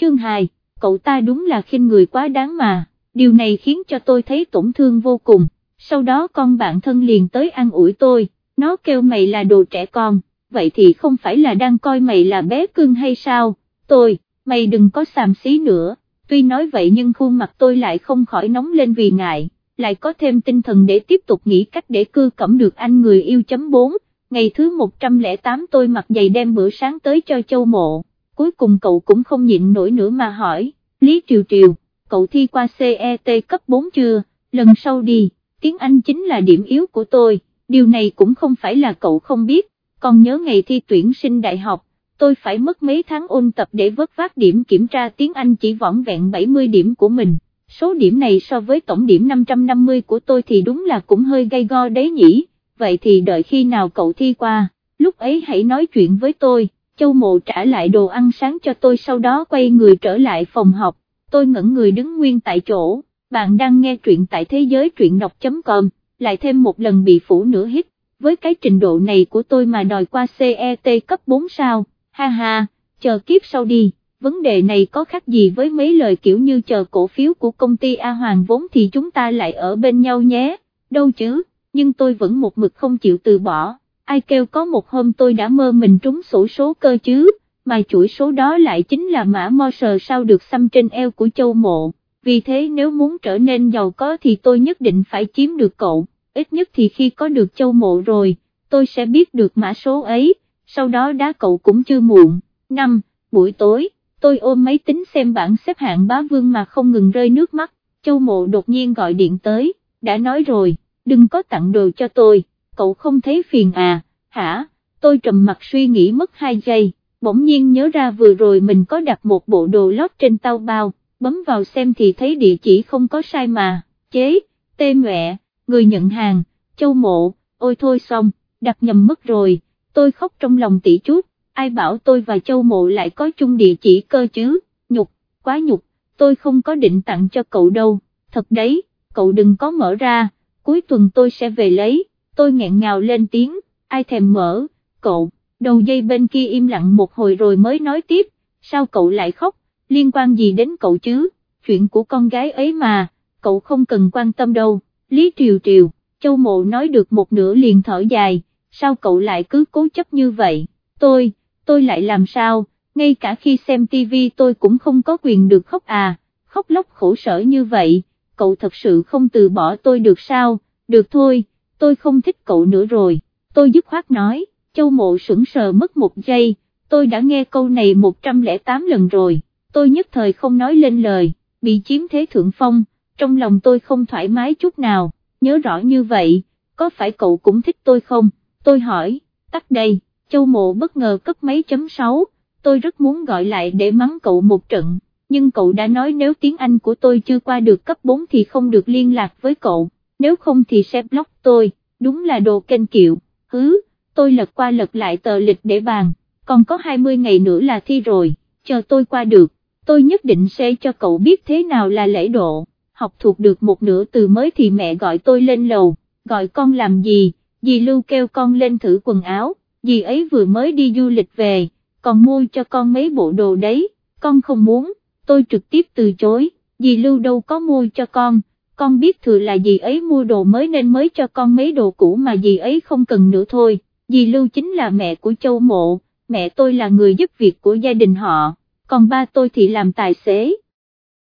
chương 2, cậu ta đúng là khinh người quá đáng mà, điều này khiến cho tôi thấy tổn thương vô cùng, sau đó con bạn thân liền tới an ủi tôi, nó kêu mày là đồ trẻ con, vậy thì không phải là đang coi mày là bé cưng hay sao, tôi, mày đừng có xàm xí nữa, tuy nói vậy nhưng khuôn mặt tôi lại không khỏi nóng lên vì ngại, lại có thêm tinh thần để tiếp tục nghĩ cách để cư cẩm được anh người yêu chấm 4, ngày thứ 108 tôi mặc giày đem bữa sáng tới cho châu mộ, cuối cùng cậu cũng không nhịn nổi nữa mà hỏi, Lý Triều Triều, cậu thi qua CET cấp 4 chưa, lần sau đi, tiếng Anh chính là điểm yếu của tôi, điều này cũng không phải là cậu không biết, còn nhớ ngày thi tuyển sinh đại học, tôi phải mất mấy tháng ôn tập để vớt vát điểm kiểm tra tiếng Anh chỉ vỏn vẹn 70 điểm của mình, số điểm này so với tổng điểm 550 của tôi thì đúng là cũng hơi gay go đấy nhỉ, vậy thì đợi khi nào cậu thi qua, lúc ấy hãy nói chuyện với tôi, châu mộ trả lại đồ ăn sáng cho tôi sau đó quay người trở lại phòng học, tôi ngẩn người đứng nguyên tại chỗ, bạn đang nghe truyện tại thế giới truyện đọc.com, lại thêm một lần bị phủ nửa hít, với cái trình độ này của tôi mà đòi qua CET cấp 4 sao, ha ha, chờ kiếp sau đi, vấn đề này có khác gì với mấy lời kiểu như chờ cổ phiếu của công ty A Hoàng vốn thì chúng ta lại ở bên nhau nhé, đâu chứ, nhưng tôi vẫn một mực không chịu từ bỏ, ai kêu có một hôm tôi đã mơ mình trúng sổ số cơ chứ, mà chuỗi số đó lại chính là mã mo sờ sao được xăm trên eo của châu mộ, vì thế nếu muốn trở nên giàu có thì tôi nhất định phải chiếm được cậu, ít nhất thì khi có được châu mộ rồi, tôi sẽ biết được mã số ấy, sau đó đá cậu cũng chưa muộn. 5. Buổi tối, tôi ôm máy tính xem bảng xếp hạng bá vương mà không ngừng rơi nước mắt, châu mộ đột nhiên gọi điện tới, đã nói rồi, đừng có tặng đồ cho tôi, cậu không thấy phiền à, hả, tôi trầm mặt suy nghĩ mất 2 giây, bỗng nhiên nhớ ra vừa rồi mình có đặt một bộ đồ lót trên tao bao, bấm vào xem thì thấy địa chỉ không có sai mà, chế, tê mẹ, người nhận hàng, châu mộ, ôi thôi xong, đặt nhầm mất rồi, tôi khóc trong lòng tỷ chút, ai bảo tôi và châu mộ lại có chung địa chỉ cơ chứ, nhục, quá nhục, tôi không có định tặng cho cậu đâu, thật đấy, cậu đừng có mở ra, cuối tuần tôi sẽ về lấy, tôi nghẹn ngào lên tiếng, ai thèm mở, cậu, đầu dây bên kia im lặng một hồi rồi mới nói tiếp, sao cậu lại khóc, liên quan gì đến cậu chứ, chuyện của con gái ấy mà, cậu không cần quan tâm đâu, Lý Triều Triều, Châu Mộ nói được một nửa liền thở dài, sao cậu lại cứ cố chấp như vậy, tôi, tôi lại làm sao, ngay cả khi xem tivi tôi cũng không có quyền được khóc à, khóc lóc khổ sở như vậy, cậu thật sự không từ bỏ tôi được sao, được thôi, tôi không thích cậu nữa rồi, tôi dứt khoát nói, Châu Mộ sững sờ mất một giây, tôi đã nghe câu này 108 lần rồi, tôi nhất thời không nói lên lời, bị chiếm thế thượng phong, trong lòng tôi không thoải mái chút nào, nhớ rõ như vậy, có phải cậu cũng thích tôi không, tôi hỏi, tắt đây, Châu Mộ bất ngờ cấp mấy chấm 6, tôi rất muốn gọi lại để mắng cậu một trận, nhưng cậu đã nói nếu tiếng Anh của tôi chưa qua được cấp 4 thì không được liên lạc với cậu, nếu không thì sẽ block tôi, đúng là đồ kênh kiệu, hứ, tôi lật qua lật lại tờ lịch để bàn, còn có 20 ngày nữa là thi rồi, chờ tôi qua được, tôi nhất định sẽ cho cậu biết thế nào là lễ độ, học thuộc được một nửa từ mới thì mẹ gọi tôi lên lầu, gọi con làm gì, dì Lưu kêu con lên thử quần áo, dì ấy vừa mới đi du lịch về, còn mua cho con mấy bộ đồ đấy, con không muốn, tôi trực tiếp từ chối, dì Lưu đâu có mua cho con, con biết thừa là dì ấy mua đồ mới nên mới cho con mấy đồ cũ mà dì ấy không cần nữa thôi, dì Lưu chính là mẹ của Châu Mộ, mẹ tôi là người giúp việc của gia đình họ, còn ba tôi thì làm tài xế,